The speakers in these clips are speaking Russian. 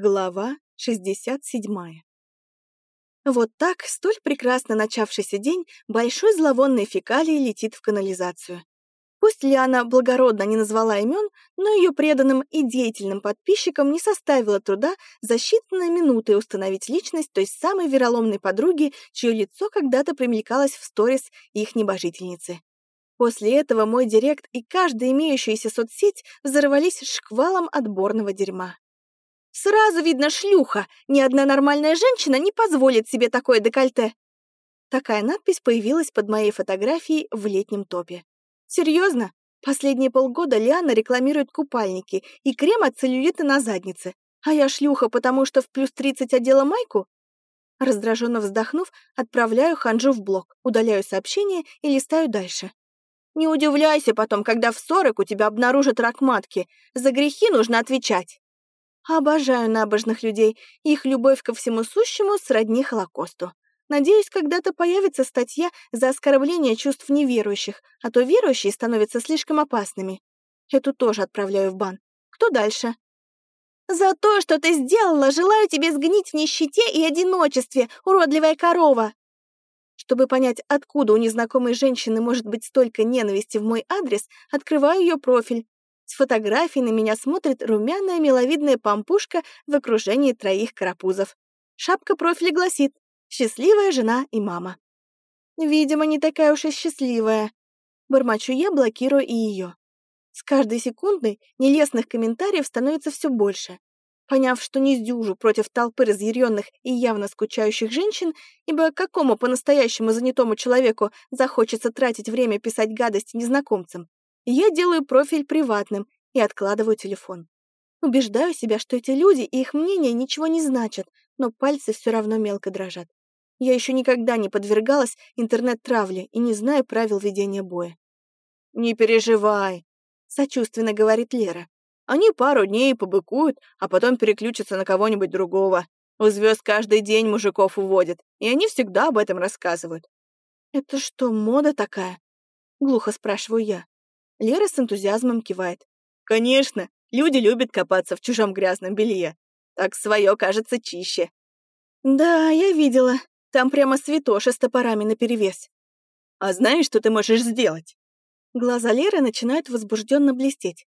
Глава 67. Вот так, столь прекрасно начавшийся день, большой зловонной фекалии летит в канализацию. Пусть Лиана благородно не назвала имен, но ее преданным и деятельным подписчикам не составило труда за считанные минуты установить личность той самой вероломной подруги, чье лицо когда-то примелькалось в сторис их небожительницы. После этого мой директ и каждая имеющаяся соцсеть взорвались шквалом отборного дерьма. Сразу видно шлюха. Ни одна нормальная женщина не позволит себе такое декольте. Такая надпись появилась под моей фотографией в летнем топе. Серьезно? Последние полгода Лиана рекламирует купальники и крем от целлюлита на заднице. А я шлюха, потому что в плюс 30 одела майку? Раздраженно вздохнув, отправляю Ханжу в блог, удаляю сообщение и листаю дальше. Не удивляйся потом, когда в 40 у тебя обнаружат рак матки. За грехи нужно отвечать. Обожаю набожных людей, их любовь ко всему сущему сродни Холокосту. Надеюсь, когда-то появится статья за оскорбление чувств неверующих, а то верующие становятся слишком опасными. Эту тоже отправляю в бан. Кто дальше? «За то, что ты сделала, желаю тебе сгнить в нищете и одиночестве, уродливая корова!» Чтобы понять, откуда у незнакомой женщины может быть столько ненависти в мой адрес, открываю ее профиль. С фотографией на меня смотрит румяная миловидная пампушка в окружении троих карапузов. Шапка профиля гласит «Счастливая жена и мама». Видимо, не такая уж и счастливая. Бормочу я, блокируя и ее. С каждой секундой нелестных комментариев становится все больше. Поняв, что не сдюжу против толпы разъяренных и явно скучающих женщин, ибо какому по-настоящему занятому человеку захочется тратить время писать гадости незнакомцам, я делаю профиль приватным и откладываю телефон. Убеждаю себя, что эти люди и их мнение ничего не значат, но пальцы все равно мелко дрожат. Я еще никогда не подвергалась интернет-травле и не знаю правил ведения боя. «Не переживай», — сочувственно говорит Лера. «Они пару дней побыкуют, а потом переключатся на кого-нибудь другого. У звезд каждый день мужиков уводят, и они всегда об этом рассказывают». «Это что, мода такая?» — глухо спрашиваю я. Лера с энтузиазмом кивает. «Конечно, люди любят копаться в чужом грязном белье. Так свое кажется чище». «Да, я видела. Там прямо святоша с топорами наперевес». «А знаешь, что ты можешь сделать?» Глаза Леры начинают возбужденно блестеть.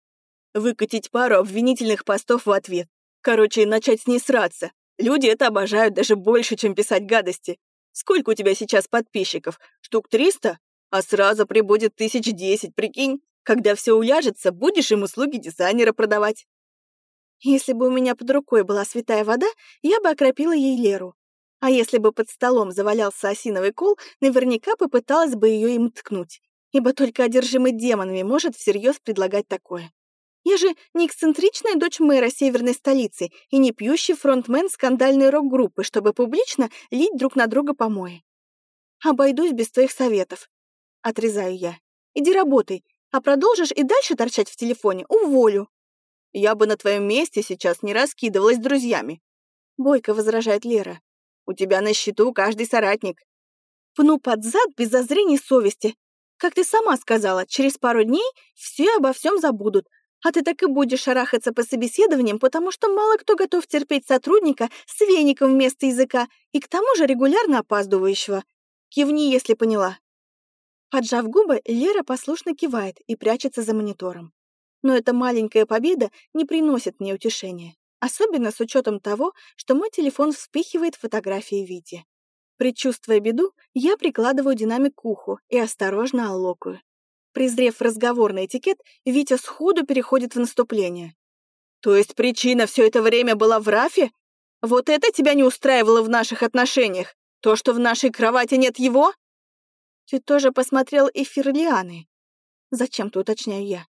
«Выкатить пару обвинительных постов в ответ. Короче, начать с ней сраться. Люди это обожают даже больше, чем писать гадости. Сколько у тебя сейчас подписчиков? Штук триста? А сразу прибудет тысяч десять, прикинь? Когда все уляжется, будешь им услуги дизайнера продавать. Если бы у меня под рукой была святая вода, я бы окропила ей Леру. А если бы под столом завалялся осиновый кол, наверняка попыталась бы ее им ткнуть. Ибо только одержимый демонами может всерьез предлагать такое. Я же не эксцентричная дочь мэра северной столицы и не пьющий фронтмен скандальной рок-группы, чтобы публично лить друг на друга помои. Обойдусь без твоих советов. Отрезаю я. Иди работай, а продолжишь и дальше торчать в телефоне, уволю. Я бы на твоем месте сейчас не раскидывалась друзьями. Бойко возражает Лера. У тебя на счету каждый соратник. Пну под зад без зазрений совести. Как ты сама сказала, через пару дней все обо всем забудут, а ты так и будешь шарахаться по собеседованиям, потому что мало кто готов терпеть сотрудника с веником вместо языка и к тому же регулярно опаздывающего. Кивни, если поняла. Поджав губы, Лера послушно кивает и прячется за монитором. Но эта маленькая победа не приносит мне утешения, особенно с учетом того, что мой телефон вспихивает фотографии Вити. Предчувствуя беду, я прикладываю динамик к уху и осторожно аллокаю. Презрев разговорный этикет, Витя сходу переходит в наступление. «То есть причина все это время была в Рафе? Вот это тебя не устраивало в наших отношениях? То, что в нашей кровати нет его?» Ты тоже посмотрел эфир Лианы? Зачем-то уточняю я.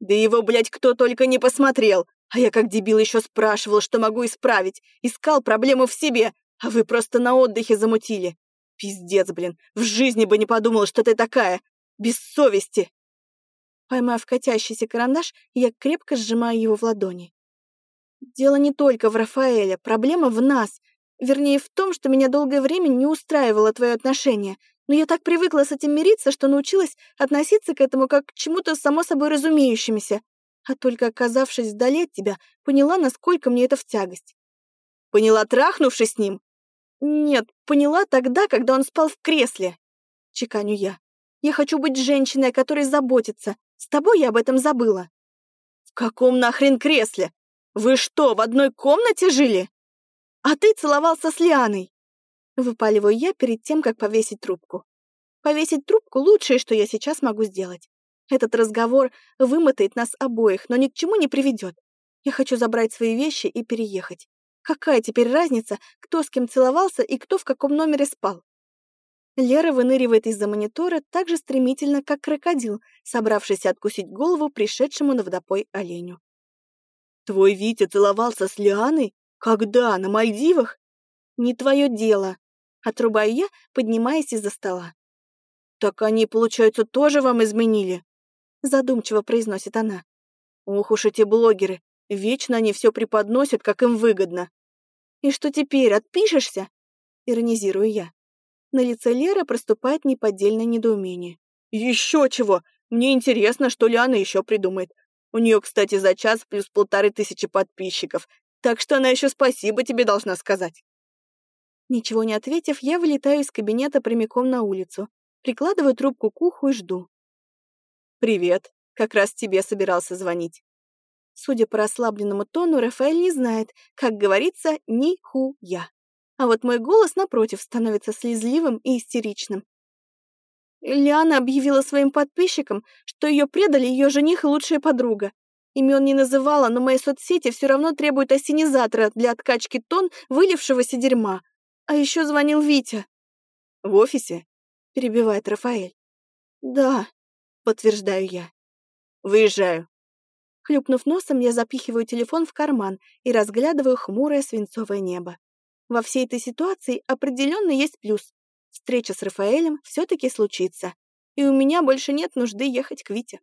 Да его, блядь, кто только не посмотрел. А я как дебил еще спрашивал, что могу исправить. Искал проблему в себе, а вы просто на отдыхе замутили. Пиздец, блин, в жизни бы не подумал, что ты такая. Без совести. Поймав катящийся карандаш, я крепко сжимаю его в ладони. Дело не только в Рафаэле, проблема в нас. Вернее, в том, что меня долгое время не устраивало твое отношение, но я так привыкла с этим мириться, что научилась относиться к этому как к чему-то само собой разумеющемуся. А только оказавшись вдали от тебя, поняла, насколько мне это в тягость. Поняла, трахнувшись с ним? Нет, поняла тогда, когда он спал в кресле. Чеканю я. Я хочу быть женщиной, о которой заботится. С тобой я об этом забыла. В каком нахрен кресле? Вы что, в одной комнате жили? А ты целовался с Лианой. Выпаливаю я перед тем, как повесить трубку. Повесить трубку — лучшее, что я сейчас могу сделать. Этот разговор вымотает нас обоих, но ни к чему не приведет. Я хочу забрать свои вещи и переехать. Какая теперь разница, кто с кем целовался и кто в каком номере спал? Лера выныривает из-за монитора так же стремительно, как крокодил, собравшийся откусить голову пришедшему на водопой оленю. «Твой Витя целовался с Лианой? Когда? На Мальдивах?» «Не твое дело», — отрубаю я, поднимаясь из-за стола. «Так они, получается, тоже вам изменили?» Задумчиво произносит она. «Ох уж эти блогеры, вечно они все преподносят, как им выгодно». «И что теперь, отпишешься?» Иронизирую я. На лице Леры проступает неподдельное недоумение. «Еще чего! Мне интересно, что Лиана еще придумает. У нее, кстати, за час плюс полторы тысячи подписчиков, так что она еще спасибо тебе должна сказать». Ничего не ответив, я вылетаю из кабинета прямиком на улицу, Прикладываю трубку к уху и жду. «Привет. Как раз тебе собирался звонить». Судя по расслабленному тону, Рафаэль не знает, как говорится, ни ху я. А вот мой голос, напротив, становится слезливым и истеричным. Лиана объявила своим подписчикам, что ее предали ее жених и лучшая подруга. Имен не называла, но мои соцсети все равно требуют осенизатора для откачки тон вылившегося дерьма. А еще звонил Витя. В офисе? — перебивает Рафаэль. «Да», — подтверждаю я. «Выезжаю». Хлюпнув носом, я запихиваю телефон в карман и разглядываю хмурое свинцовое небо. Во всей этой ситуации определенно есть плюс. Встреча с Рафаэлем все-таки случится, и у меня больше нет нужды ехать к Вите.